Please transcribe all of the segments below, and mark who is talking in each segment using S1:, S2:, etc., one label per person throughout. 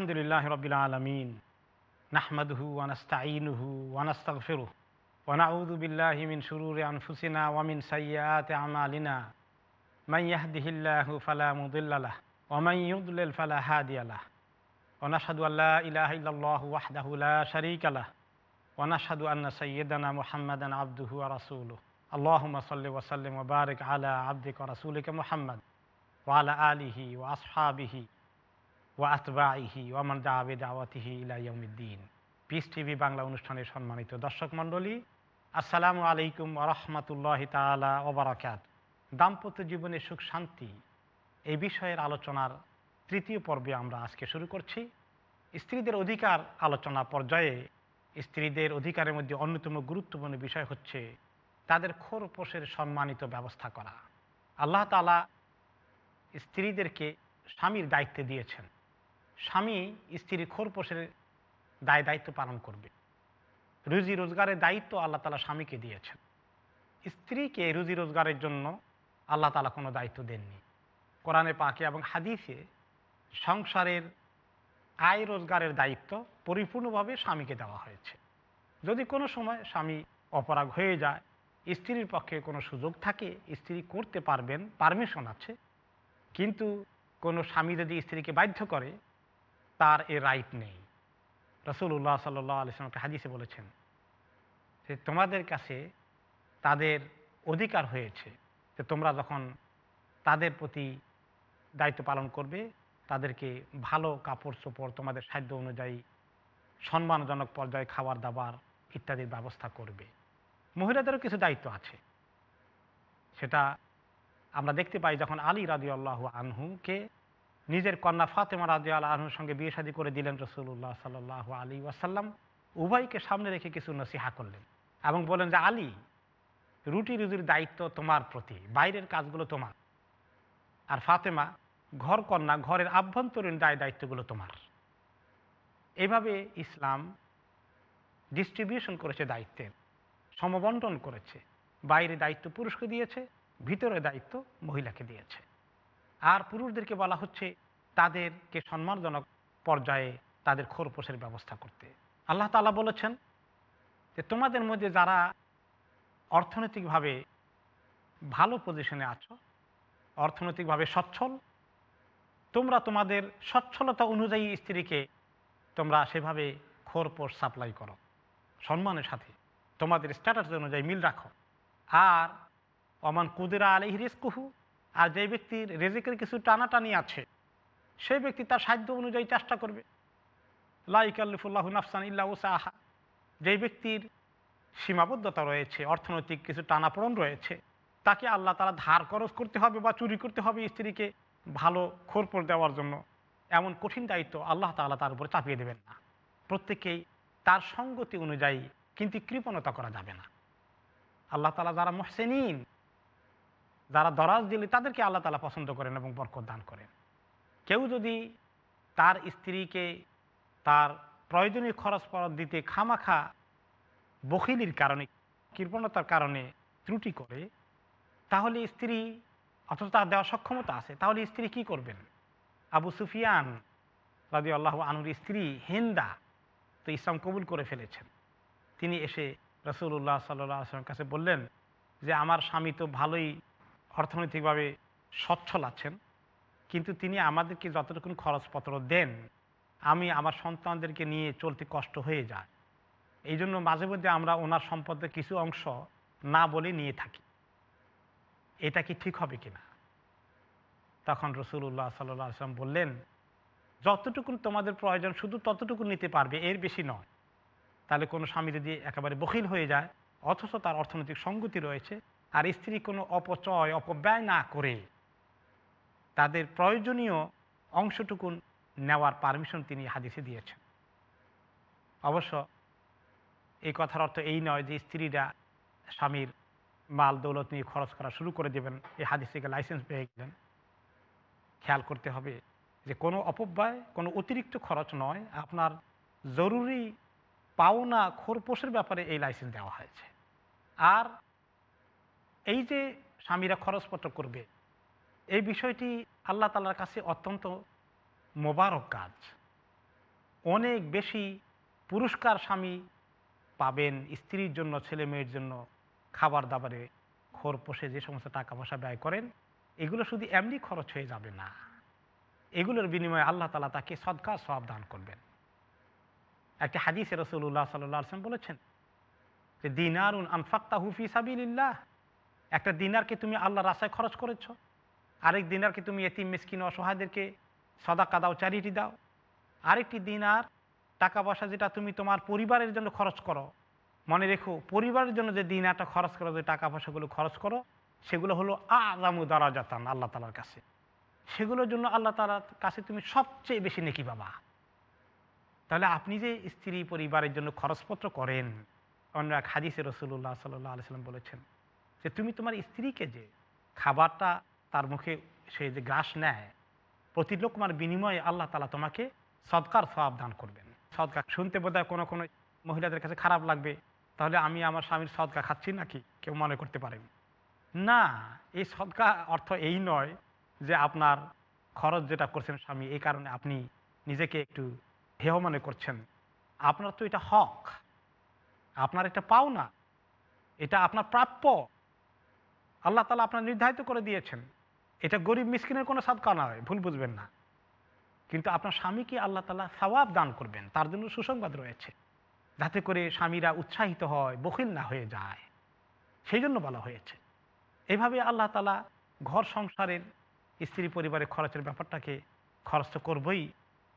S1: الحمد لله رب العالمين. نحمده ونستعينه ونستغفره ونعوذ بالله من شرور أنفسنا ومن سيئات أعمالنا. من يهده الله فلا مضل له ومن يضلل فلا هادي له. ونشهد أن لا إله إلا الله وحده لا شريك له. ونشهد أن سيدنا محمدا عبده ورسوله. اللهم صل وسلم وبارك على عبدك ورسولك محمد وعلى آله ও ওয়ামান দা আবেদ আওয়াতিহি ইলাইয়ামুদ্দিন পিস টিভি বাংলা অনুষ্ঠানে সম্মানিত দর্শক মণ্ডলী, আসসালামু আলাইকুম রহমতুল্লাহ তালা ওবরাকাত দাম্পত্য জীবনে সুখ, শান্তি এই বিষয়ের আলোচনার তৃতীয় পর্বে আমরা আজকে শুরু করছি। স্ত্রীদের অধিকার আলোচনা পর্যায়ে স্ত্রীদের অধিকারের মধ্যে অন্যতম গুরুত্বপূর্ণ বিষয় হচ্ছে তাদের খোরপোষের সম্মানিত ব্যবস্থা করা। আল্লাহ আল্লাহতালা স্ত্রীদেরকে স্বামীর দায়িত্বে দিয়েছেন। স্বামী স্ত্রীর খোরপোষের দায় দায়িত্ব পালন করবে। রুজি রোজগারের দায়িত্ব আল্লাহ তালা স্বামীকে দিয়েছেন। স্ত্রীকে রুজি রোজগারের জন্য আল্লাহ তালা কোনো দায়িত্ব দেননি। কোরআনে পাকে এবং হাদিসে সংসারের আয় রোজগারের দায়িত্ব পরিপূর্ণভাবে স্বামীকে দেওয়া হয়েছে। যদি কোনো সময় স্বামী অপরাগ হয়ে যায়, স্ত্রীর পক্ষে কোনো সুযোগ থাকে, স্ত্রী করতে পারবেন, পারমিশন আছে। কিন্তু কোনো স্বামী যদি স্ত্রীকে বাধ্য করে তার এ রাইট নেই। রসুল্লাহ সাল্লাহ আলিয়াকে হাদিসে বলেছেন যে, তোমাদের কাছে তাদের অধিকার হয়েছে যে, তোমরা যখন তাদের প্রতি দায়িত্ব পালন করবে, তাদেরকে ভালো কাপড় চোপড় তোমাদের সাধ্য অনুযায়ী সম্মানজনক পর্যায়ে খাবার দাবার ইত্যাদির ব্যবস্থা করবে। মহিলাদেরও কিছু দায়িত্ব আছে। সেটা আমরা দেখতে পাই যখন আলী রাজি আল্লাহ আনহুকে নিজের কন্যা ফাতেমা রাজি আল্লাহ আনহুর সঙ্গে বিয়ে শাদী করে দিলেন রসুল্লাহ সাল্লাহ আলী ওয়াসাল্লাম। উভয়কে সামনে রেখে কিছু নসিহা করলেন এবং বলেন যে, আলী, রুটি রুজির দায়িত্ব তোমার প্রতি, বাইরের কাজগুলো তোমার। আর ফাতেমা, ঘর কন্যা, ঘরের আভ্যন্তরীণ দায় দায়িত্বগুলো তোমার। এইভাবে ইসলাম ডিস্ট্রিবিউশন করেছে দায়িত্বের সমবন্টন করেছে। বাইরে দায়িত্ব পুরুষকে দিয়েছে, ভিতরে দায়িত্ব মহিলাকে দিয়েছে। আর পুরুষদেরকে বলা হচ্ছে তাদেরকে সম্মানজনক পর্যায়ে তাদের খোরপোষের ব্যবস্থা করতে। আল্লাহ তালা বলেছেন যে, তোমাদের মধ্যে যারা অর্থনৈতিকভাবে ভালো পজিশনে আছো, অর্থনৈতিকভাবে সচ্ছল, তোমরা তোমাদের সচ্ছলতা অনুযায়ী স্ত্রীকে তোমরা সেভাবে খোরপোষ সাপ্লাই করো। সম্মানের সাথে তোমাদের স্ট্যাটাস অনুযায়ী মিল রাখো। আর অমান কুদিরা আলহি রিস্কুহু আর যে ব্যক্তির রেজেকের কিছু টানাটানি আছে, সেই ব্যক্তি তার সাধ্য অনুযায়ী চেষ্টা করবে। লাইকাল্লিফুল্লাহ নাফসান ইল্লা আহা যেই ব্যক্তির সীমাবদ্ধতা রয়েছে, অর্থনৈতিক কিছু টানাপড়ন রয়েছে, তাকে আল্লাহ তারা ধার খরচ করতে হবে বা চুরি করতে হবে স্ত্রীকে ভালো খোরপোর দেওয়ার জন্য। এমন কঠিন দায়িত্ব আল্লাহ তালা তার উপরে চাপিয়ে দেবেন না। প্রত্যেকেই তার সঙ্গতি অনুযায়ী কিন্তু কৃপণতা করা যাবে না। আল্লাহ তালা যারা মহসেনিন যারা দরাজ দিলে তাদেরকে আল্লাহ তালা পছন্দ করেন এবং বরকত দান করেন। কেউ যদি তার স্ত্রীকে তার প্রয়োজনীয় খরচ ফরত দিতে খামাখা বখিলির কারণে, কৃপণতার কারণে ত্রুটি করে, তাহলে স্ত্রী, অথচ তার দেওয়ার সক্ষমতা আছে, তাহলে স্ত্রী কি করবেন? আবু সুফিয়ান রাজি আল্লাহ আনুর স্ত্রী হেন্দা, তো ইসলাম কবুল করে ফেলেছেন। তিনি এসে রসুল্লাহ সাল্লাহ আসলামের কাছে বললেন যে, আমার স্বামী তো ভালোই অর্থনৈতিকভাবে সচ্ছল আছেন, কিন্তু তিনি আমাদেরকে যতটুকুন খরচপত্র দেন, আমি আমার সন্তানদেরকে নিয়ে চলতে কষ্ট হয়ে যায়। এই জন্য মাঝে মধ্যে আমরা ওনার সম্পদের কিছু অংশ না বলে নিয়ে থাকি। এটা কি ঠিক হবে কিনা? তখন রসুল্লাহ সাল্লাহ আসলাম বললেন, যতটুকুন তোমাদের প্রয়োজন, শুধু ততটুকু নিতে পারবে, এর বেশি নয়। তাহলে কোনো স্বামী যদি একেবারে বখিল হয়ে যায়, অথচ তার অর্থনৈতিক সঙ্গতি রয়েছে আর স্ত্রী কোনো অপচয়, অপব্যয় না করে তাদের প্রয়োজনীয় অংশটুকুন নেওয়ার পারমিশন তিনি হাদিসে দিয়েছেন। অবশ্য এই কথার অর্থ এই নয় যে স্ত্রীরা স্বামীর মাল, দৌলত নিয়ে খরচ করা শুরু করে দেবেন, এই হাদিস থেকে লাইসেন্স পেয়ে গেলেন। খেয়াল করতে হবে যে কোনো অপব্যয়, কোনো অতিরিক্ত খরচ নয়। আপনার জরুরি পাওনা খোরপোশের ব্যাপারে এই লাইসেন্স দেওয়া হয়েছে। আর এই যে স্বামীরা খরচপত্র করবে, এই বিষয়টি আল্লাহ তালার কাছে অত্যন্ত মোবারক কাজ। অনেক বেশি পুরস্কার স্বামী পাবেন স্ত্রীর জন্য, ছেলে মেয়ের জন্য, খাবার দাবারে খোর পোষে যে সমস্ত টাকা পয়সা ব্যয় করেন, এগুলো শুধু এমনি খরচ হয়ে যাবে না। এগুলোর বিনিময়ে আল্লাহ তালা তাকে সদকা সব দান করবেন। একটা হাদিসে রসুল্লাহ সাল্লাহ আসলাম বলেছেন যে, দিনারুন আনফাক্তা হুফি সাবিল্লাহ একটা দিনারকে তুমি আল্লাহ রাস্তায় খরচ করেছ। আরেক দিনারকে তুমি এতিম, মিসকিন, অসহায়দেরকে সদাকা দাও চ্যারিটি দাও। আরেকটি দিনার টাকা পয়সা যেটা তুমি তোমার পরিবারের জন্য খরচ করো। মনে রেখো, পরিবারের জন্য যে দিনারটা খরচ করো, যে টাকা পয়সাগুলো খরচ করো, সেগুলো হলো আজামু দারাজাতান আল্লাহ তালার কাছে। সেগুলোর জন্য আল্লাহ তালার কাছে তুমি সবচেয়ে বেশি নেকি বাবা তাহলে আপনি যে স্ত্রী পরিবারের জন্য খরচপত্র করেন, অন্য এক হাদিসে রসুল্লাহ সাল্লাহ আলিয়াল্লাম বলেছেন যে তুমি তোমার স্ত্রীকে যে খাবারটা তার মুখে সে যে গ্রাস নেয় প্রতি লোকমার বিনিময়ে আল্লাহ তালা তোমাকে সৎকার সব দান করবেন। সদকা শুনতে বোধহয় কোনো কোনো মহিলাদের কাছে খারাপ লাগবে, তাহলে আমি আমার স্বামীর সদকা খাচ্ছি নাকি? কেউ মনে করতে পারেন না। এই সদকা অর্থ এই নয় যে আপনার খরচ যেটা করছেন স্বামী, এই কারণে আপনি নিজেকে একটু হেয় মনে করছেন। আপনার তো এটা হক, আপনার এটা পাওনা, এটা আপনার প্রাপ্য। আল্লাহ তালা আপনার নির্ধারিত করে দিয়েছেন। এটা গরিব মিসকিনের কোনো সাদকা নয়, ভুল বুঝবেন না। কিন্তু আপনার স্বামীকে আল্লাহ তালা সওয়াব দান করবেন, তার জন্য সুসংবাদ রয়েছে। যাতে করে স্বামীরা উৎসাহিত হয়, বখিল না হয়ে যায়। সেই জন্য বলা হয়েছে। এভাবে আল্লাহ তালা ঘর সংসারের, স্ত্রী পরিবারের খরচের ব্যাপারটাকে খরচ তো করবই,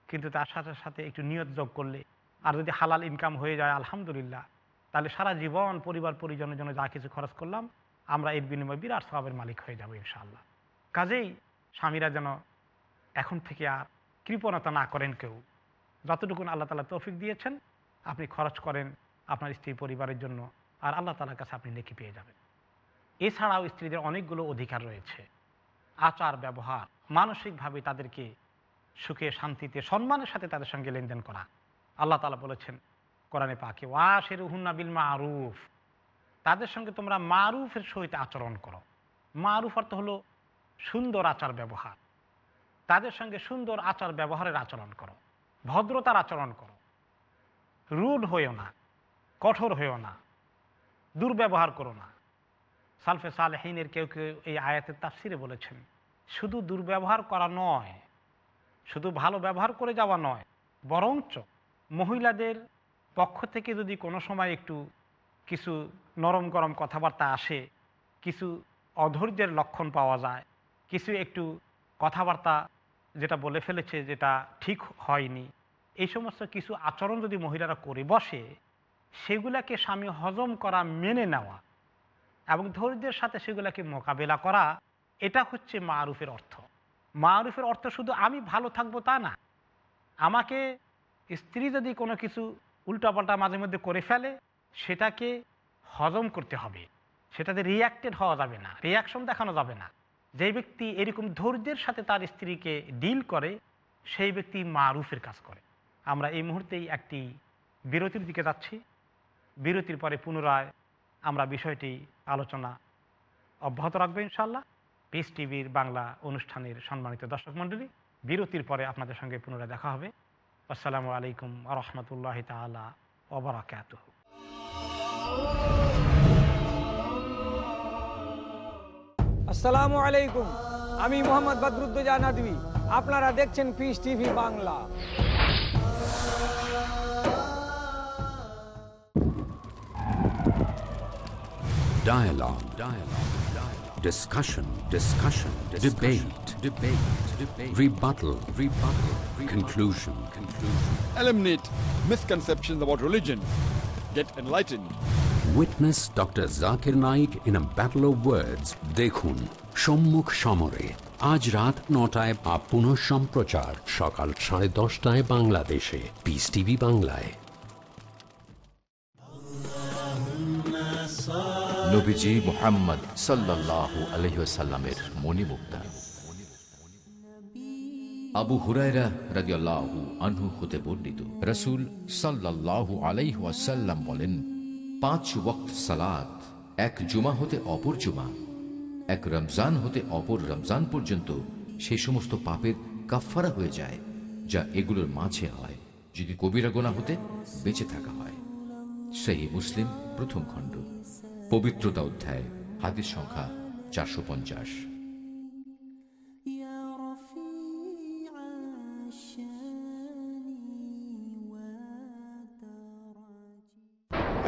S1: কিন্তু তার সাথে সাথে একটু নিয়ত যোগ করলে আর যদি হালাল ইনকাম হয়ে যায়, আলহামদুলিল্লাহ, তাহলে সারা জীবন পরিবার পরিজনের জন্য যা কিছু খরচ করলাম আমরা এর বিনিময়ে বিরাট স্বভাবের মালিক হয়ে যাব ইনশাআল্লাহ। কাজেই স্বামীরা যেন এখন থেকে আর কৃপণতা না করেন কেউ। যতটুকুন আল্লাহ তালা তৌফিক দিয়েছেন, আপনি খরচ করেন আপনার স্ত্রী পরিবারের জন্য আর আল্লাহ তালার কাছে আপনি নেকি পেয়ে যাবেন। এছাড়াও স্ত্রীদের অনেকগুলো অধিকার রয়েছে। আচার, ব্যবহার, মানসিকভাবে তাদেরকে সুখে, শান্তিতে, সম্মানের সাথে তাদের সঙ্গে লেনদেন করা। আল্লাহ তালা বলেছেন, কোরআনে পাকে ওয়াশের হুন্না বিল মারুফ। তাদের সঙ্গে তোমরা মারুফের সহিত আচরণ করো। মারুফ অর্থ হলো সুন্দর আচার ব্যবহার। তাদের সঙ্গে সুন্দর আচার ব্যবহারের আচরণ করো। ভদ্রতার আচরণ করো। রুড হইও না, কঠোর হইও না, দুর্ব্যবহার করো না। সালফে সালহিনের কেউ কেউ এই আয়াতের তাফসিরে বলেছেন, শুধু দুর্ব্যবহার করা নয়, শুধু ভালো ব্যবহার করে যাওয়া নয়, বরঞ্চ মহিলাদের পক্ষ থেকে যদি কোনো সময় একটু কিছু নরম গরম কথাবার্তা আসে, কিছু অধৈর্যের লক্ষণ পাওয়া যায়, কিছু একটু কথাবার্তা যেটা বলে ফেলেছে যেটা ঠিক হয়নি। এই সমস্ত কিছু আচরণ যদি মহিলারা করে বসে, সেগুলাকে স্বামী হজম করা, মেনে নেওয়া এবং ধৈর্যের সাথে সেগুলাকে মোকাবেলা করা, এটা হচ্ছে মারুফের অর্থ। মারুফের অর্থ শুধু আমি ভালো থাকব তা না, আমাকে স্ত্রী যদি কোনো কিছু উল্টাপাল্টা মাঝে মধ্যে করে ফেলে, সেটাকে হজম করতে হবে। সেটাতে রিয়াক্টেড হওয়া যাবে না রিয়াকশন দেখানো যাবে না। যে ব্যক্তি এরকম ধৈর্যের সাথে তার স্ত্রীকে ডিল করে, সেই ব্যক্তি মারুফের কাজ করে। আমরা এই মুহূর্তেই একটি বিরতির দিকে যাচ্ছি। বিরতির পরে পুনরায় আমরা বিষয়টি আলোচনা অব্যাহত রাখব ইনশাল্লাহ পিস টিভির বাংলা অনুষ্ঠানের সম্মানিত দর্শক মণ্ডলী, বিরতির পরে আপনাদের সঙ্গে পুনরায় দেখা হবে। আসসালামু আলাইকুম রহমতুল্লাহ তালা ওবরাকাত
S2: আসসালামু আলাইকুম আমি মোহাম্মদ বদরুদ্দোজা নদী আপনারা দেখছেন peace TV Bangla
S3: Dialogue. Dialogue. Dialogue. Discussion. Discussion. Debate. Debate. Debate. Rebuttal. Rebuttal. Conclusion. Conclusion.
S4: Eliminate misconceptions about religion. Get enlightened.
S3: Witness Dr. Zakir Naik in a battle of words. দেখুন সম্মুখ সমরে আজ রাত নটায় বা পুনঃ সম্প্রচার সকাল সাড়ে দশটায় বাংলাদেশে পিস টিভি বাংলায়
S5: নবীজি মোহাম্মদ সাল্লাল্লাহু আলহিসাল্লামের মণিমুক্তা আবু হুরায়রা রাদিয়াল্লাহু আনহু হতে বর্ণিত রসুল সাল্লাল্লাহু আলাইহুয়াসাল্লাম বলেন পাঁচ ওয়াক্ত সালাত, এক জুমা হতে অপর জুমা, এক রমজান হতে অপর রমজান পর্যন্ত সেই সমস্ত পাপের কাফারা হয়ে যায়, যা এগুলোর মাঝে হয়, যদি কবিরা গোনা হতে বেঁচে থাকা হয়। সেই মুসলিম প্রথম খণ্ড, পবিত্রতা অধ্যায় হাতের সংখ্যা চারশো পঞ্চাশ।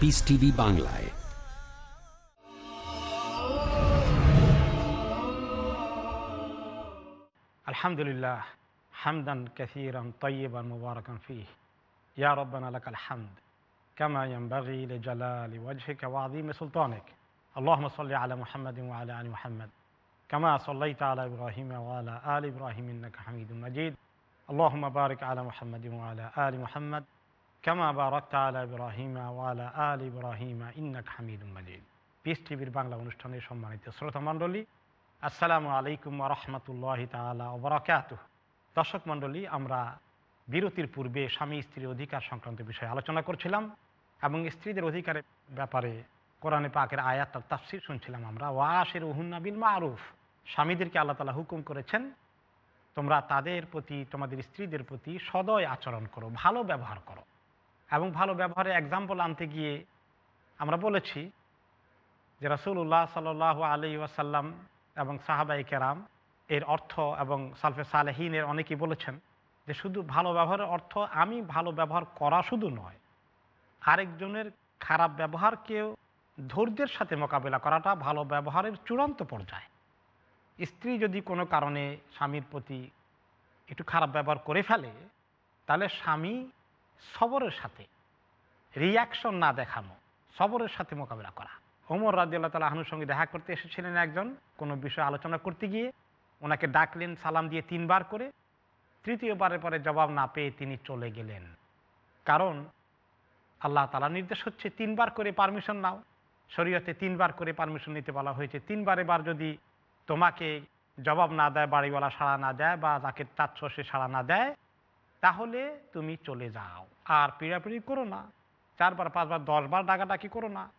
S3: পিস টিভি বাংলায়
S1: আলহামদুলিল্লাহ হামদান কাসীরান তাইয়িবান মুবারাকান ফীহ ইয়া রাব্বানা লাকাল হামদ কামা ইয়ানবাগি লিজালালি ওয়াজহিকা ওয়া আযীমি সুলতানিক اللهم صل على محمد وعلى ال محمد كما صليت على ابراهيم وعلى ال ابراهيم انك حميد مجيد اللهم بارك على محمد وعلى ال محمد কেমা বারাক্তা আলা ইব্রাহিমা ওয়ালা আল ইব্রাহিমা ইন্নাক হামিদ মাজিদ পিস টিভির বাংলা অনুষ্ঠানে সম্মানিত শ্রোতা মণ্ডলী, আসসালামু আলাইকুম রহমতুল্লাহ তালা ওবরাকাত দর্শক মণ্ডলী, আমরা বিরতির পূর্বে স্বামী স্ত্রীর অধিকার সংক্রান্ত বিষয়ে আলোচনা করছিলাম এবং স্ত্রীদের অধিকারের ব্যাপারে কোরআনে পাকের আয়াত তাফসির শুনছিলাম আমরা। ওয়াশের বিল মারুফ। স্বামীদেরকে আল্লাহ তালা হুকুম করেছেন, তোমরা তাদের প্রতি, তোমাদের স্ত্রীদের প্রতি সদয় আচরণ করো, ভালো ব্যবহার করো। এবং ভালো ব্যবহারের এক্সাম্পল আনতে গিয়ে আমরা বলেছি যে রাসুল্লাহ সাল আলি ওয়াসাল্লাম এবং সাহাবাই কেরাম এর অর্থ এবং সালফে সালেহিনের অনেকেই বলেছেন যে শুধু ভালো ব্যবহারের অর্থ আমি ভালো ব্যবহার করা শুধু নয়, আরেকজনের খারাপ ব্যবহারকেও ধৈর্যের সাথে মোকাবেলা করাটা ভালো ব্যবহারের চূড়ান্ত পর্যায়ে। স্ত্রী যদি কোনো কারণে স্বামীর প্রতি একটু খারাপ ব্যবহার করে ফেলে, তাহলে স্বামী সবরের সাথে রিয়াকশন না দেখানো, সবরের সাথে মোকাবেলা করা। ওমর রাজি আল্লাহ তালা আহনুর সঙ্গে দেখা করতে এসেছিলেন একজন, কোনো বিষয়ে আলোচনা করতে গিয়ে ওনাকে ডাকলেন, সালাম দিয়ে তিনবার করে। তৃতীয়বারের পরে জবাব না পেয়ে তিনি চলে গেলেন। কারণ আল্লাহ তালা নির্দেশ হচ্ছে তিনবার করে পারমিশন নাও। শরীয়তে তিনবার করে পারমিশন নিতে বলা হয়েছে। তিনবার এবার যদি তোমাকে জবাব না দেয়, বাড়িওয়ালা সাড়া না দেয় বা তাকে চাচ্ছ সে সাড়া না দেয় তাহলে তুমি চলে যাও। আর পিড়াপিড়ি করো না। চারবার, পাঁচবার, দশবার ডাকাডাকি করো না।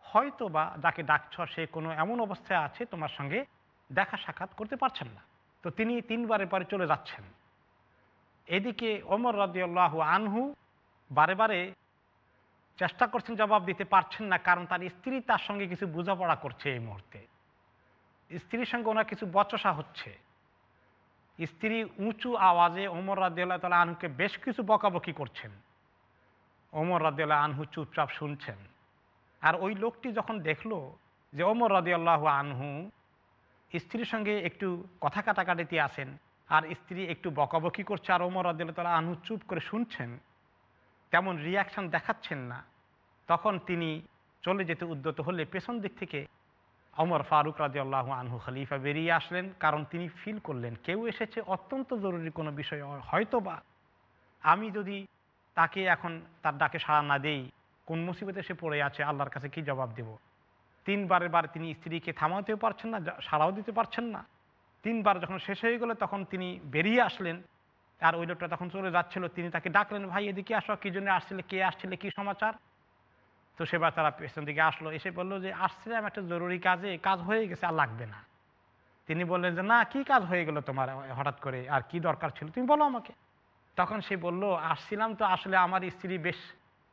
S1: হয়তো বা যাকে ডাকছ সে কোনো এমন অবস্থায় আছে তোমার সঙ্গে দেখা সাক্ষাৎ করতে পারছেন না। তো তিনি তিনবারের পরে চলে যাচ্ছেন। এদিকে ওমর রাজিউল্লাহ আনহু বারে বারে চেষ্টা করছেন জবাব দিতে পারছেন না, কারণ তার স্ত্রী তার সঙ্গে কিছু বোঝাপড়া করছে এই মুহূর্তে। স্ত্রীর সঙ্গে ওনার কিছু বচসা হচ্ছে। স্ত্রী উঁচু আওয়াজে ওমর রাজিউল্লাহ তালা আনহুকে বেশ কিছু বকাবকি করছেন। ওমর রাজিউল্লাহ আনহু চুপচাপ শুনছেন। আর ওই লোকটি যখন দেখল যে ওমর রাজিউল্লাহ আনহু স্ত্রীর সঙ্গে একটু কথা কাটাকাটিতে আসেন আর স্ত্রী একটু বকাবকি করছে আর ওমর রাজিউল্লাহ আনহু চুপ করে শুনছেন, তেমন রিয়াকশান দেখাচ্ছেন না। তখন তিনি চলে যেতে উদ্যত হলে পেছন দিক থেকে অমর ফারুক রাজি আল্লাহ আনহু খলিফা বেরিয়ে আসলেন, কারণ তিনি ফিল করলেন, কেউ এসেছে, অত্যন্ত জরুরি কোনো বিষয় হয়তো বা আমি যদি তাকে এখন তার ডাকে সাড়া না দেই, কোন মুসিবতে সে পড়ে আছে, আল্লাহর কাছে কি জবাব দেব? তিনবারের বার তিনি স্ত্রীকে থামাতেও পারছেন না সাড়াও দিতে পারছেন না। তিনবার যখন শেষ হয়ে গেল, তখন তিনি বেরিয়ে আসলেন, আর ওই লোকটা তখন চলে যাচ্ছিল, তিনি তাকে ডাকলেন, ভাই, এদিকে আসো, কি জন্য আসছিলে, কে আসছিলে, কি সমাচার? তো সেবার তারা পেছন দিকে আসলো, এসে বলল যে, আসছিলাম একটা জরুরি কাজে, কাজ হয়ে গেছে, আর লাগবে না। তিনি বললেন যে, না, কি কাজ হয়ে গেল তোমার হঠাৎ করে, আর কি দরকার ছিল, তুমি বলো আমাকে। তখন সে বলল, আসছিলাম তো আসলে আমার স্ত্রী বেশ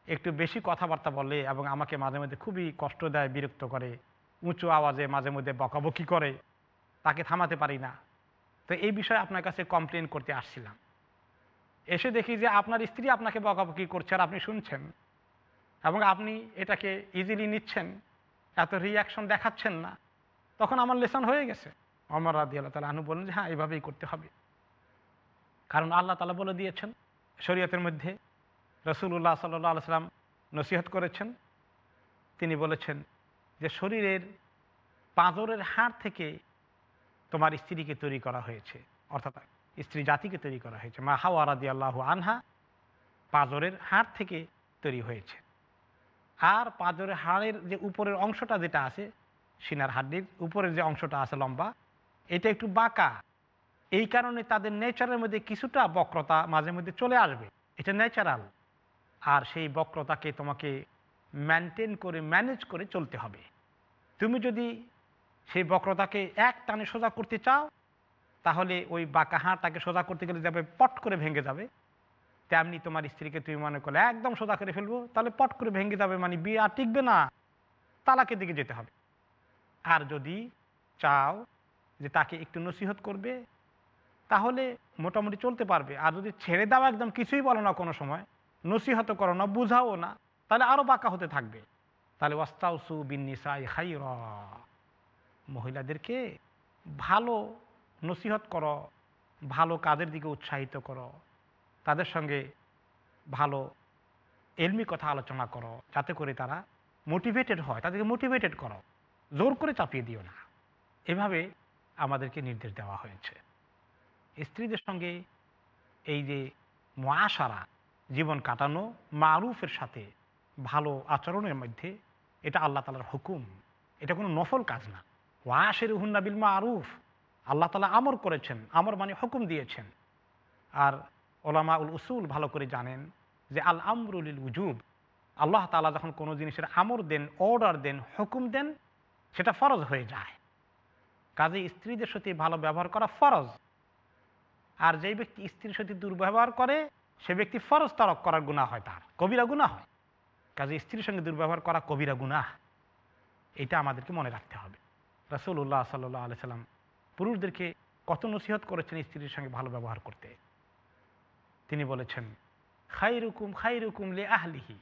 S1: একটু বেশি কথাবার্তা বলে এবং আমাকে মাঝে মধ্যে খুবই কষ্ট দেয়, বিরক্ত করে, উঁচু আওয়াজে মাঝে মধ্যে বকাবকি করে, তাকে থামাতে পারি না। তো এই বিষয়ে আপনার কাছে কমপ্লেন করতে আসছিলাম। এসে দেখি যে, আপনার স্ত্রী আপনাকে বকাবকি করছে, আর আপনি শুনছেন। এবং আপনি এটাকে ইজিলি নিচ্ছেন, এত রিয়াকশন দেখাচ্ছেন না, তখন আমার লেসন হয়ে গেছে। অমর রাদি আল্লাহ তালা আনু বললেন যে হ্যাঁ এইভাবেই করতে হবে। কারণ আল্লাহ তালা বলে দিয়েছেন, শরীয়তের মধ্যে রসুল্লাহ সাল্লাহ সাল্লাম নসিহত করেছেন। তিনি বলেছেন যে, শরীরের পাঁজরের হাড় থেকে তোমার স্ত্রীকে তৈরি করা হয়েছে। অর্থাৎ স্ত্রী জাতিকে তৈরি করা হয়েছে। মা হাওয়া রাদি আল্লাহ আনহা পাঁজরের হাড় থেকে তৈরি হয়েছে। আর পাঁজরের হাড়ের যে উপরের অংশটা যেটা আছে, সিনার হাড্ডির উপরের যে অংশটা আছে লম্বা, এটা একটু বাঁকা। এই কারণে তাদের নেচারের মধ্যে কিছুটা বক্রতা মাঝে মধ্যে চলে আসবে। এটা ন্যাচারাল। আর সেই বক্রতাকে তোমাকে মেনটেন করে, ম্যানেজ করে চলতে হবে। তুমি যদি সেই বক্রতাকে এক টানে সোজা করতে চাও, তাহলে ওই বাঁকা হাঁটাকে সোজা করতে গেলে যাবে, পট করে ভেঙে যাবে। তেমনি তোমার স্ত্রীকে তুমি মনে করলে, একদম সোজা করে ফেলব, তাহলে পট করে ভেঙে যাবে মানে বিয়ে আর টিকবে না। তালাকের দিকে যেতে হবে। আর যদি চাও যে তাকে একটু নসিহত করবে, তাহলে মোটামুটি চলতে পারবে। আর যদি ছেড়ে দাও একদম কিছুই বলো না কোনো সময়, নসিহত করো না, বুঝাও না, তাহলে আরও বাঁকা হতে থাকবে। তাহলে ওয়াস্তাউসু বিনিসাই হাই মহিলাদেরকে ভালো নসিহত করো, ভালো কাজের দিকে উৎসাহিত করো। তাদের সঙ্গে ভালো, এলমি কথা আলোচনা করো, যাতে করে তারা মোটিভেটেড হয়। তাদেরকে মোটিভেটেড করো। জোর করে চাপিয়ে দিও না। এভাবে আমাদেরকে নির্দেশ দেওয়া হয়েছে। স্ত্রীদের সঙ্গে এই যে মহাসারা, জীবন কাটানো, মারুফের সাথে ভালো আচরণের মধ্যে এটা আল্লাহ তালার হুকুম। এটা কোনো নফল কাজ না। ওয়াশের হুন্না বিল মারুফ। আল্লাহ তালা আমর করেছেন, আমর মানে হুকুম দিয়েছেন। আর ওলামা উল উসুল ভালো করে জানেন যে আল আমরুল উজুব। আল্লাহ তালা যখন কোনো জিনিসের আমর দেন, অর্ডার দেন, হুকুম দেন, সেটা ফরজ হয়ে যায়। কাজে স্ত্রীদের সাথে ভালো ব্যবহার করা ফরজ। আর যেই ব্যক্তি স্ত্রীর সাথে দুর্ব্যবহার করে, সে ব্যক্তি ফরজ তরক করার গুণা হয় তার। কবিরা গুণা হয়। কাজে স্ত্রীর সঙ্গে দুর্ব্যবহার করা কবিরা গুণা এটা আমাদেরকে মনে রাখতে হবে। রাসুল্লাহ সাল্লাহ আলি সাল্লাম পুরুষদেরকে কত নসিহত করেছেন স্ত্রীর সঙ্গে ভালো ব্যবহার করতে? তিনি বলেছেন খাই রুকুম খাই রুকুম লে আহলিহি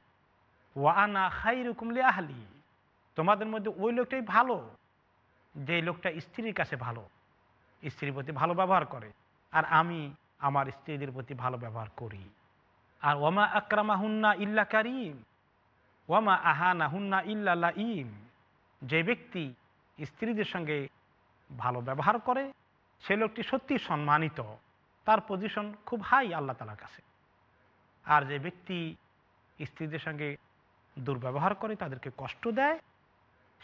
S1: ওয়া আনা খাই রুকুম লে আহলি তোমাদের মধ্যে ওই লোকটাই ভালো, যে লোকটা স্ত্রীর কাছে ভালো, স্ত্রীর প্রতি ভালো ব্যবহার করে, আর আমি আমার স্ত্রীদের প্রতি ভালো ব্যবহার করি। আর ওমা আকরামা হুন্না ইল্লা কারিম, ওয়ামা আহানা হুন্না ইল্লা ইম যে ব্যক্তি স্ত্রীদের সঙ্গে ভালো ব্যবহার করে, সে লোকটি সত্যি সম্মানিত। তার পজিশন খুব হাই আল্লাহ তালার কাছে। আর যে ব্যক্তি স্ত্রীদের সঙ্গে দুর্ব্যবহার করে, তাদেরকে কষ্ট দেয়,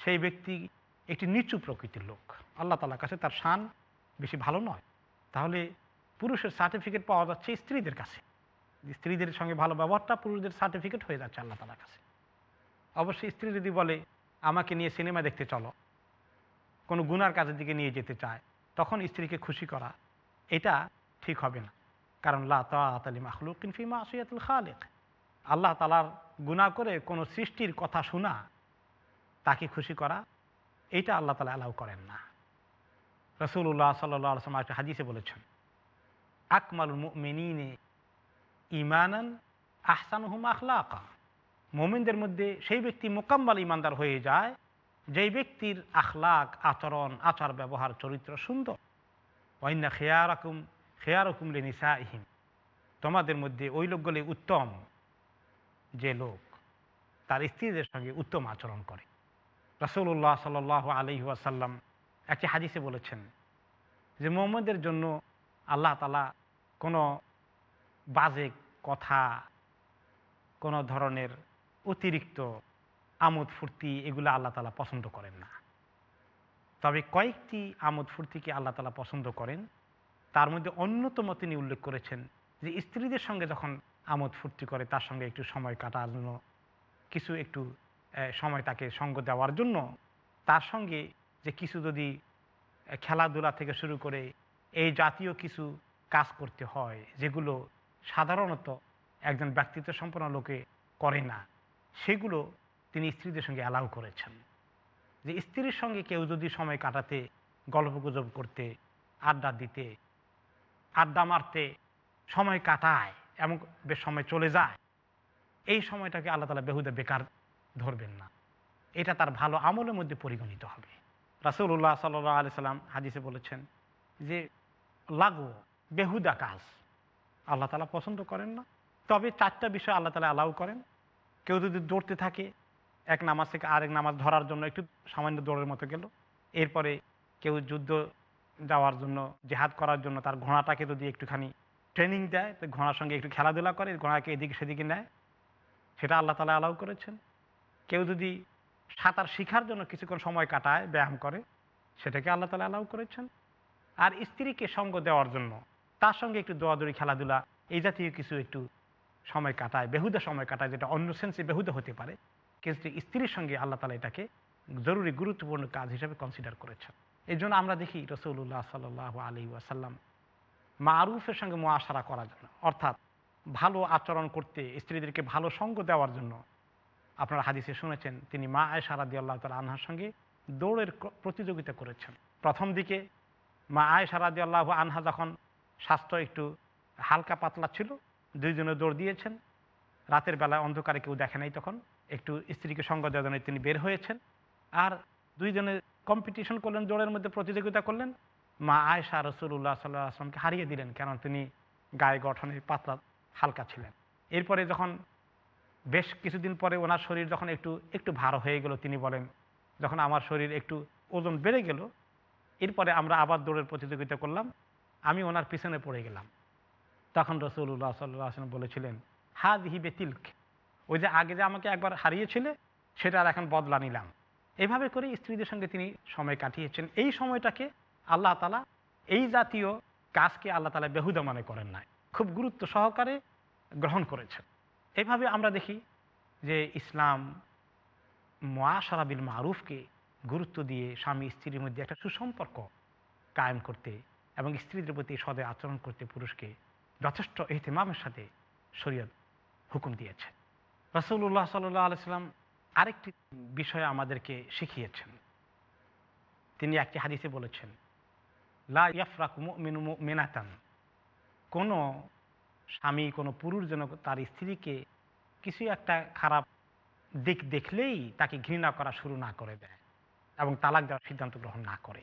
S1: সেই ব্যক্তি একটি নিচু প্রকৃতির লোক। আল্লাহ তালার কাছে তার শান বেশি ভালো নয়। তাহলে পুরুষের সার্টিফিকেট পাওয়া যাচ্ছে স্ত্রীদের কাছে। স্ত্রীদের সঙ্গে ভালো ব্যবহারটা পুরুষদের সার্টিফিকেট হয়ে যাচ্ছে আল্লাহ তালার কাছে। অবশ্যই স্ত্রী যদি বলে, আমাকে নিয়ে সিনেমা দেখতে চলো। কোনো গুনার কাজের দিকে নিয়ে যেতে চায়। তখন স্ত্রীকে খুশি করা, এটা ঠিক হবে না। কারণ লা তালি মাহলুকিন ফিমা আল্লাহ তালার গুণা করে কোনো সৃষ্টির কথা শোনা, তাকে খুশি করা, এইটা আল্লাহ তালা অ্যালাউ করেন না। রসুল্লাহ সাল্লাহ আসলাম একটা হাদিসে বলেছেন, আকমালুল মেনিনে ইমানান আহসানুহুম আখলাকা। মোমিনদের মধ্যে সেই ব্যক্তি মোকাম্মাল ইমানদার হয়ে যায়, যেই ব্যক্তির আখলাক, আচরণ আচার ব্যবহার চরিত্র সুন্দর। ওয়াইনা খেয়ারকুম খেয়ারকুম লেনিসা ইহিম তোমাদের মধ্যে ওই লোকগুলি উত্তম যে লোক, তার স্ত্রীদের সঙ্গে উত্তম আচরণ করে। রসুল্লাহ সাল আলি ওয়াসাল্লাম একটি হাদিসে বলেছেন যে মোহাম্মদের জন্য আল্লাহ তালা কোনো বাজে কথা, কোনো ধরনের অতিরিক্ত আমোদ ফুর্তি এগুলো আল্লাহ তালা পছন্দ করেন না। তবে কয়েকটি আমোদ ফুর্তিকে আল্লাহ তালা পছন্দ করেন। তার মধ্যে অন্যতম তিনি উল্লেখ করেছেন যে স্ত্রীদের সঙ্গে যখন আমোদ ফুর্তি করে, তার সঙ্গে একটু সময় কাটানো, কিছু একটু সময় তাকে সঙ্গ দেওয়ার জন্য, তার সঙ্গে যে কিছু যদি খেলাধুলা থেকে শুরু করে এই জাতীয় কিছু কাজ করতে হয়, যেগুলো সাধারণত একজন ব্যক্তিত্ব সম্পন্ন লোকে করে না, সেগুলো তিনি স্ত্রীদের সঙ্গে অ্যালাউ করেছেন। যে স্ত্রীর সঙ্গে কেউ যদি সময় কাটাতে, গল্পগুজব করতে, আড্ডা দিতে আড্ডা মারতে সময় কাটায় এমন বেশ সময় চলে যায়। এই সময়টাকে আল্লাহ তালা বেহুদা, বেকার ধরবেন না। এটা তার ভালো আমলের মধ্যে পরিগণিত হবে। রাসুল্লাহ সাল্লাহ আলি সাল্লাম হাদিসে বলেছেন যে, লাগো, বেহুদা কাজ। আল্লাহ তালা পছন্দ করেন না। তবে চারটা বিষয় আল্লাহ তালা অ্যালাউ করেন। কেউ যদি দৌড়তে থাকে, এক নামাজ থেকে আরেক নামাজ ধরার জন্য একটু সামান্য দৌড়ের মতো গেল। এরপরে কেউ যুদ্ধ যাওয়ার জন্য, জেহাদ করার জন্য তার ঘোড়াটাকে যদি একটুখানি ট্রেনিং দেয়, তো ঘোড়ার সঙ্গে একটু খেলাধুলা করে, ঘোড়াকে এদিকে সেদিকে নেয়। সেটা আল্লাহ তালা অ্যালাউ করেছেন। কেউ যদি সাঁতার শিখার জন্য কিছুক্ষণ সময় কাটায়, ব্যায়াম করে, সেটাকে আল্লাহ তালা অ্যালাউ করেছেন। আর স্ত্রীকে সঙ্গ দেওয়ার জন্য, তার সঙ্গে একটু দৌড়াদৌড়ি, খেলাধুলা, এই জাতীয় কিছু একটু সময় কাটায়, বেহুদা সময় কাটায়, যেটা অন্য সেন্সে বেহুদা হতে পারে। কিন্তু স্ত্রীর সঙ্গে আল্লাহ তালা এটাকে জরুরি, গুরুত্বপূর্ণ কাজ হিসেবে কনসিডার করেছেন। এই জন্য আমরা দেখি রসুল্লাহ সাল আলী ওয়াসাল্লাম মারুফের সঙ্গে মোয়াশারা করার জন্য। অর্থাৎ ভালো আচরণ করতে, স্ত্রীদেরকে ভালো সঙ্গ দেওয়ার জন্য। আপনারা হাদিসে শুনেছেন, তিনি মা আয়সা রাদি আল্লাহ তালা আনহার সঙ্গে দৌড়ের প্রতিযোগিতা করেছেন। প্রথম দিকে মা আয়সা রাদি আল্লাহ আনহা যখন স্বাস্থ্য একটু হালকা পাতলা ছিল, দুইজনে দৌড় দিয়েছেন। রাতের বেলায় অন্ধকারে কেউ দেখে নাই তখন। একটু স্ত্রীকে সঙ্গ দেওয়ার জন্য তিনি বের হয়েছেন। আর দুইজনে কম্পিটিশন করলেন দৌড়ের মধ্যে প্রতিযোগিতা করলেন। মা আয়সা রসুল্লাহ সাল্লাহ আসলামকে হারিয়ে দিলেন কেন তিনি গায়ে গঠনের পাতলা হালকা ছিলেন। এরপরে যখন বেশ কিছুদিন পরে ওনার শরীর যখন একটু একটু ভার হয়ে গেল, তিনি বলেন, যখন আমার শরীর একটু ওজন বেড়ে গেল, এরপরে আমরা আবার দৌড়ের প্রতিযোগিতা করলাম, আমি ওনার পিছনে পড়ে গেলাম। তখন রসুল্লাহ সাল্লাহ আসলাম বলেছিলেন হা দিহি বেতিলক। ওই যে আগে যে আমাকে একবার হারিয়েছিলে, সেটা আর এখন বদলা নিলাম। এভাবে করে স্ত্রীদের সঙ্গে তিনি সময় কাটিয়েছেন। এই সময়টাকে আল্লাহ তালা এই জাতীয় কাজকে আল্লাহ তালা বেহুদা মনে করেন নাই। খুব গুরুত্ব সহকারে গ্রহণ করেছেন। এভাবে আমরা দেখি যে ইসলাম মোয়াশারাবিল মারুফকে গুরুত্ব দিয়ে স্বামী স্ত্রীর মধ্যে একটা সুসম্পর্ক কায়েম করতে এবং স্ত্রীদের প্রতি সদয় আচরণ করতে পুরুষকে যথেষ্ট এহতেমামের সাথে শরীয়ত হুকুম দিয়েছে। রসুল্লাহ সাল্লাহ আলাইসাল্লাম আরেকটি বিষয় আমাদেরকে শিখিয়েছেন। তিনি একটি হাদিসে বলেছেন, লা মিনু মেনাতান কোনো স্বামী, কোনো পুরুষ যেন তার স্ত্রীকে কিছু একটা খারাপ দিক দেখলেই তাকে ঘৃণা করা শুরু না করে দেয় এবং তালাক দেওয়ার সিদ্ধান্ত গ্রহণ না করে।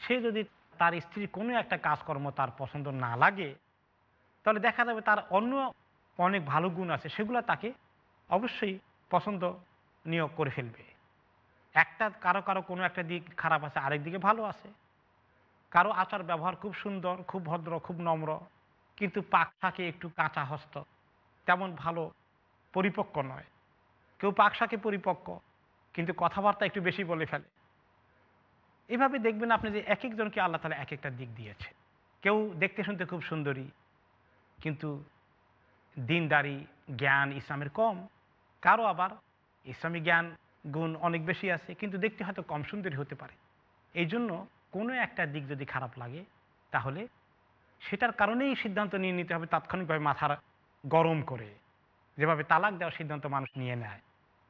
S1: সে যদি তার স্ত্রীর কোনো একটা কাজকর্ম তার পছন্দ না লাগে, তাহলে দেখা যাবে তার অন্য অনেক ভালো গুণ আছে, সেগুলো তাকে অবশ্যই পছন্দ নিয়োগ করে ফেলবে। একটা কারও কারও কোনো একটা দিক খারাপ আছে, আরেক দিকে ভালো আছে। কারও আচার ব্যবহার খুব সুন্দর, খুব ভদ্র, খুব নম্র, কিন্তু পাক থাকে একটু কাঁচা হস্ত, তেমন ভালো পরিপক্ক নয়। কেউ পাকশাকে পরিপক্ক, কিন্তু কথাবার্তা একটু বেশি বলে ফেলে। এভাবে দেখবেন আপনি যে এক একজনকে আল্লাহ তালা এক একটা দিক দিয়েছে। কেউ দেখতে শুনতে খুব সুন্দরী, কিন্তু দিনদারি, জ্ঞান, ইসলামের কম। কারও আবার ইসলামী জ্ঞান গুণ অনেক বেশি আছে, কিন্তু দেখতে হয়তো কম সুন্দরী হতে পারে। এই জন্য কোনো একটা দিক যদি খারাপ লাগে, তাহলে সেটার কারণেই সিদ্ধান্ত নিয়ে নিতে হবে তাৎক্ষণিকভাবে মাথার গরম করে। যেভাবে তালাক দেওয়ার সিদ্ধান্ত মানুষ নিয়ে নেয়।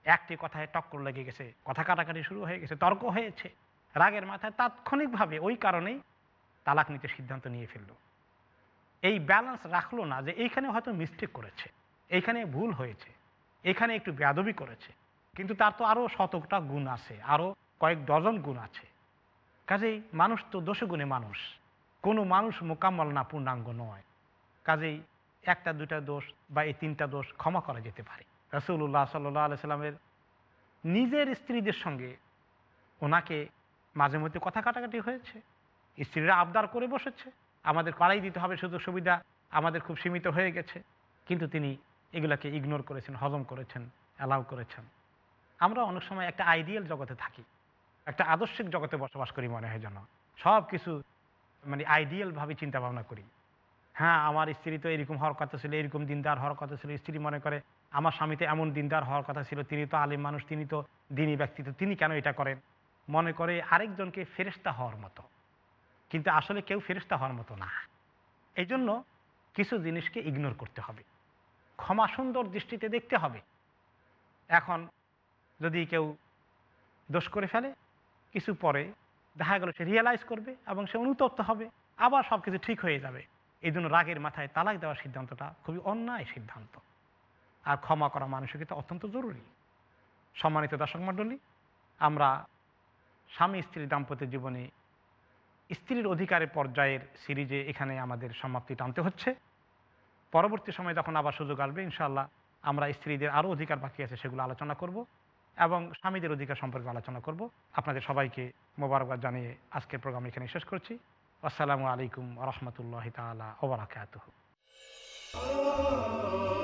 S1: একটি কথায় টক্কর লেগে গেছে, কথা কাটাকাটি শুরু হয়ে গেছে, তর্ক হয়েছে। রাগের মাথায় তাৎক্ষণিকভাবে ওই কারণেই তালাক নিতে সিদ্ধান্ত নিয়ে ফেলল। এই ব্যালেন্স রাখল না যে এইখানে হয়তো মিস্টেক করেছে, এইখানে ভুল হয়েছে এখানে একটু বেয়াদবি করেছে। কিন্তু তার তো আরও শতকটা গুণ আছে আরও কয়েক ডজন গুণ আছে। কাজেই মানুষ তো দোষে গুণে মানুষ, কোনো মানুষ মোকাম্মল না পূর্ণাঙ্গ নয়। কাজেই একটা দুটা দোষ বা এই তিনটা দোষ ক্ষমা করা যেতে পারে। রসুল্লাহ সাল্লাহ আলি সাল্লামের নিজের স্ত্রীদের সঙ্গে ওনাকে মাঝে মধ্যে কথা কাটাকাটি হয়েছে। স্ত্রীরা আবদার করে বসেছে, আমাদের করাই দিতে হবে, সুযোগ সুবিধা আমাদের খুব সীমিত হয়ে গেছে। কিন্তু তিনি এগুলাকে ইগনোর করেছেন, হজম করেছেন অ্যালাউ করেছেন। আমরা অনেক সময় একটা আইডিয়াল জগতে থাকি, একটা আদর্শিক জগতে বসবাস করি মনে হয় যেন। সব কিছু মানে আইডিয়ালভাবে চিন্তা ভাবনা করি। হ্যাঁ আমার স্ত্রী তো এরকম হওয়ার কথা ছিল, এরকম দিনদার হওয়ার কথা ছিল, স্ত্রী মনে করে আমার স্বামী তো এমন দিনদার হওয়ার কথা ছিল, তিনি তো আলিম মানুষ, তিনি তো দিনী ব্যক্তিত্ব, তিনি কেন এটা করেন? মনে করে আরেকজনকে ফেরেস্তা হওয়ার মতো। কিন্তু আসলে কেউ ফেরেস্তা হওয়ার মতো না। এই জন্য কিছু জিনিসকে ইগনোর করতে হবে। ক্ষমা সুন্দর দৃষ্টিতে দেখতে হবে। এখন যদি কেউ দোষ করে ফেলে, কিছু পরে দেখা গেল সে রিয়েলাইজ করবে এবং সে অনুতপ্ত হবে, আবার সব কিছু ঠিক হয়ে যাবে। এই জন্য রাগের মাথায় তালাক দেওয়ার সিদ্ধান্তটা খুবই অন্যায় সিদ্ধান্ত। আর ক্ষমা করা মানসিকতা অত্যন্ত জরুরি। সম্মানিত দর্শক মণ্ডলী, আমরা স্বামী স্ত্রীর দাম্পত্য জীবনে স্ত্রীর অধিকারের পর্যায়ের সিরিজে এখানে আমাদের সমাপ্তি টানতে হচ্ছে। পরবর্তী সময় যখন আবার সুযোগ আসবে ইনশাল্লাহ আমরা স্ত্রীদের আরও অধিকার বাকি আছে সেগুলো আলোচনা করব। এবং স্বামীদের অধিকার সম্পর্কে আলোচনা করব। আপনাদের সবাইকে মোবারকবাদ জানিয়ে আজকের প্রোগ্রাম এখানে শেষ করছি। আসসালামু আলাইকুম রহমতুল্লাহ তালা ওবরাকাত
S3: যা